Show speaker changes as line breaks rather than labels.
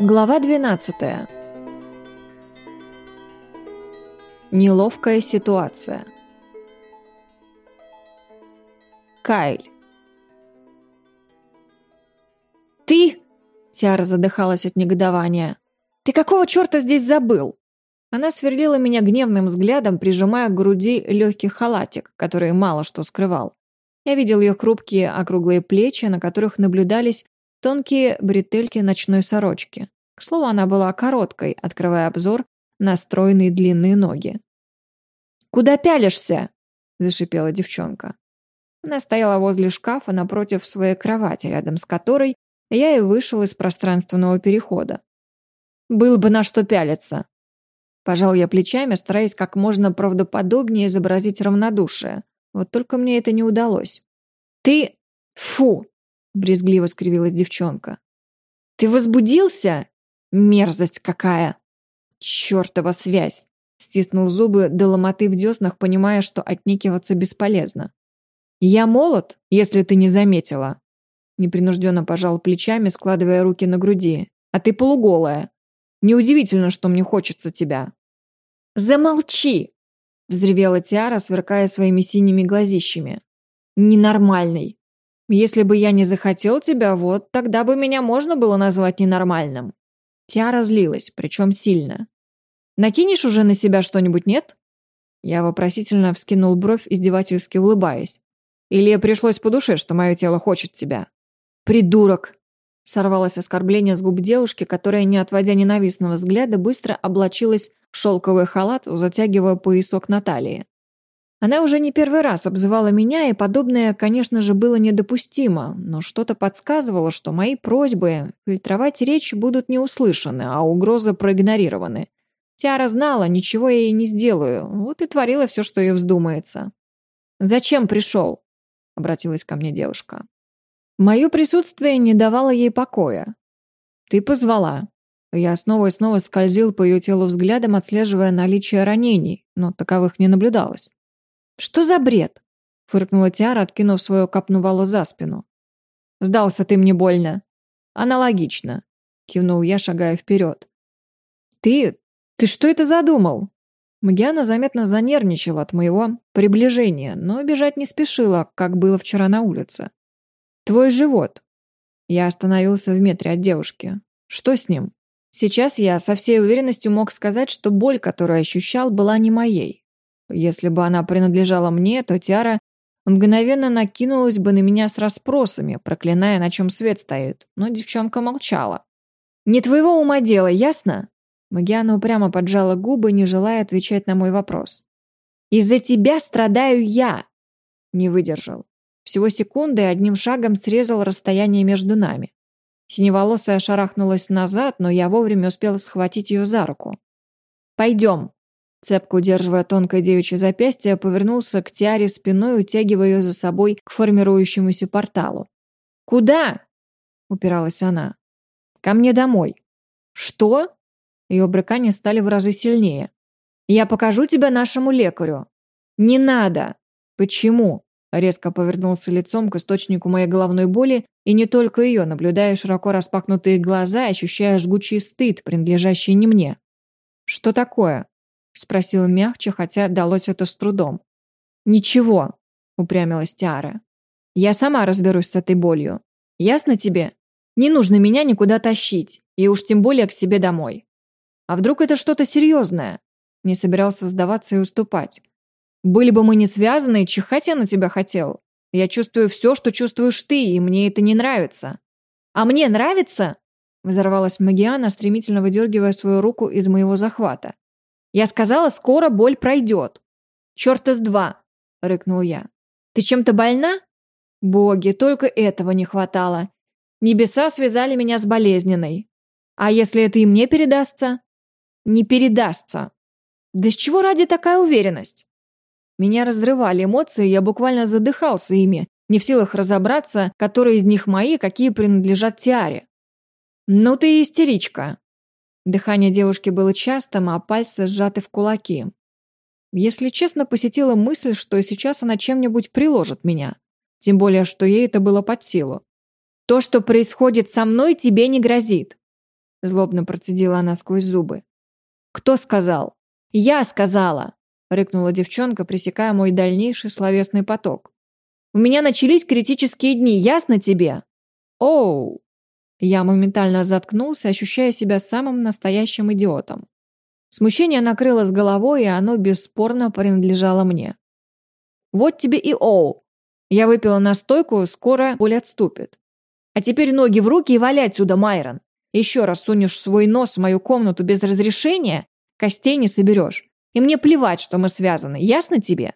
Глава 12. Неловкая ситуация. Кайль. «Ты?» – Тиара задыхалась от негодования. «Ты какого черта здесь забыл?» Она сверлила меня гневным взглядом, прижимая к груди легкий халатик, который мало что скрывал. Я видел ее хрупкие округлые плечи, на которых наблюдались тонкие бретельки ночной сорочки. К слову, она была короткой, открывая обзор на стройные длинные ноги. «Куда пялишься?» – зашипела девчонка. Она стояла возле шкафа напротив своей кровати, рядом с которой я и вышел из пространственного перехода. «Был бы на что пялиться!» Пожал я плечами, стараясь как можно правдоподобнее изобразить равнодушие. Вот только мне это не удалось. «Ты... Фу!» — брезгливо скривилась девчонка. «Ты возбудился? Мерзость какая!» «Чёртова связь!» Стиснул зубы до ломоты в деснах, понимая, что отникиваться бесполезно. «Я молод, если ты не заметила!» Непринужденно пожал плечами, складывая руки на груди. «А ты полуголая. Неудивительно, что мне хочется тебя». «Замолчи!» Взревела Тиара, сверкая своими синими глазищами. «Ненормальный. Если бы я не захотел тебя, вот тогда бы меня можно было назвать ненормальным». Тиара злилась, причем сильно. «Накинешь уже на себя что-нибудь, нет?» Я вопросительно вскинул бровь, издевательски улыбаясь. «Или пришлось по душе, что мое тело хочет тебя?» «Придурок!» Сорвалось оскорбление с губ девушки, которая, не отводя ненавистного взгляда, быстро облачилась в шелковый халат, затягивая поясок на талии. Она уже не первый раз обзывала меня, и подобное, конечно же, было недопустимо, но что-то подсказывало, что мои просьбы фильтровать речь будут не услышаны, а угрозы проигнорированы. Тиара знала, ничего я ей не сделаю, вот и творила все, что ей вздумается. «Зачем пришел?» — обратилась ко мне девушка. Мое присутствие не давало ей покоя. «Ты позвала». Я снова и снова скользил по ее телу взглядом, отслеживая наличие ранений, но таковых не наблюдалось. «Что за бред?» — фыркнула Тиара, откинув свою капну волос за спину. «Сдался ты мне больно». «Аналогично», — кивнул я, шагая вперед. «Ты... ты что это задумал?» Магиана заметно занервничала от моего приближения, но бежать не спешила, как было вчера на улице. «Твой живот». Я остановился в метре от девушки. «Что с ним?» Сейчас я со всей уверенностью мог сказать, что боль, которую ощущал, была не моей. Если бы она принадлежала мне, то Тиара мгновенно накинулась бы на меня с расспросами, проклиная, на чем свет стоит, но девчонка молчала. «Не твоего ума дело, ясно?» Магиана упрямо поджала губы, не желая отвечать на мой вопрос. «Из-за тебя страдаю я!» Не выдержал. Всего секунды одним шагом срезал расстояние между нами. Синеволосая шарахнулась назад, но я вовремя успел схватить ее за руку. «Пойдем!» Цепко удерживая тонкое девичье запястье, повернулся к Тиаре спиной, утягивая ее за собой к формирующемуся порталу. «Куда?» — упиралась она. «Ко мне домой». «Что?» Ее брыкания стали в разы сильнее. «Я покажу тебя нашему лекарю». «Не надо!» «Почему?» Резко повернулся лицом к источнику моей головной боли, и не только ее, наблюдая широко распахнутые глаза ощущая жгучий стыд, принадлежащий не мне. «Что такое?» — спросил мягче, хотя далось это с трудом. «Ничего», — упрямилась Тиара. «Я сама разберусь с этой болью. Ясно тебе? Не нужно меня никуда тащить, и уж тем более к себе домой. А вдруг это что-то серьезное?» Не собирался сдаваться и уступать. Были бы мы не связаны, чихать я на тебя хотел. Я чувствую все, что чувствуешь ты, и мне это не нравится». «А мне нравится?» Взорвалась Магиана, стремительно выдергивая свою руку из моего захвата. «Я сказала, скоро боль пройдет». «Черт из два!» — рыкнул я. «Ты чем-то больна?» «Боги, только этого не хватало. Небеса связали меня с болезненной. А если это и мне передастся?» «Не передастся». «Да с чего ради такая уверенность?» Меня разрывали эмоции, я буквально задыхался ими, не в силах разобраться, которые из них мои, какие принадлежат Тиаре. «Ну ты истеричка!» Дыхание девушки было частым, а пальцы сжаты в кулаки. Если честно, посетила мысль, что сейчас она чем-нибудь приложит меня. Тем более, что ей это было под силу. «То, что происходит со мной, тебе не грозит!» Злобно процедила она сквозь зубы. «Кто сказал?» «Я сказала!» — рыкнула девчонка, пресекая мой дальнейший словесный поток. «У меня начались критические дни, ясно тебе?» «Оу!» Я моментально заткнулся, ощущая себя самым настоящим идиотом. Смущение накрыло с головой, и оно бесспорно принадлежало мне. «Вот тебе и оу!» Я выпила настойку, скоро боль отступит. «А теперь ноги в руки и валяй отсюда, Майрон! Еще раз сунешь свой нос в мою комнату без разрешения, костей не соберешь. И мне плевать, что мы связаны, ясно тебе?»